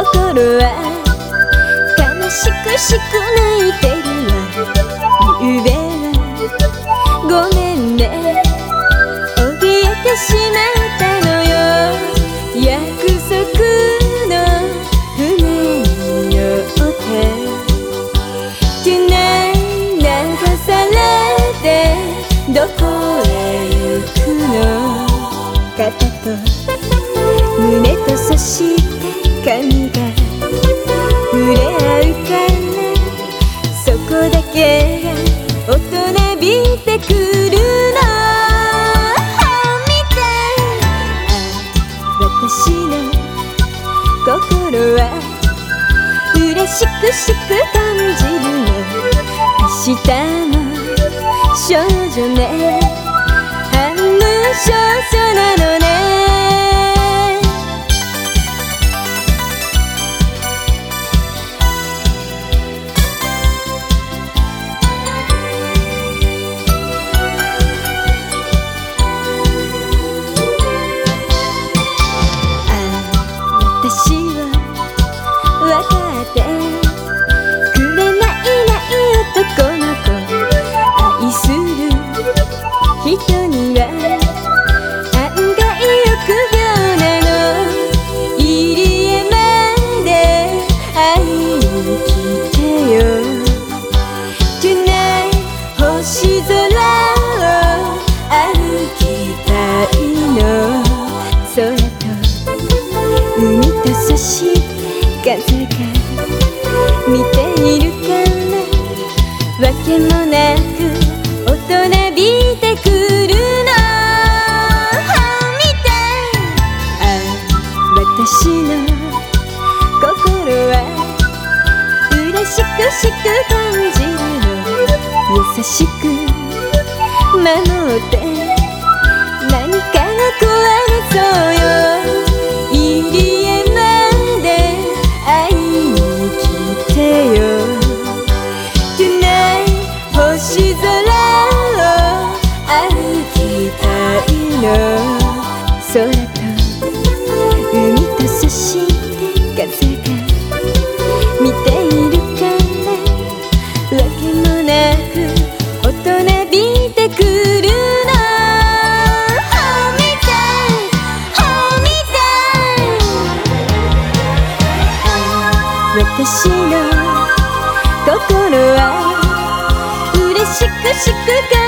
心は悲しくしく泣いてるわ。ゆうべはごめんね。怯えてしまったのよ。約束の船に乗って。Tonight 流されて。どこは嬉しくしく感じるよ明日も少女ね。半分少女なのね。海とそして風が見ているからわけもなく大人びてくるの見てあ私の心は嬉しくしく感じるの優しく守っ私の心は嬉しくしく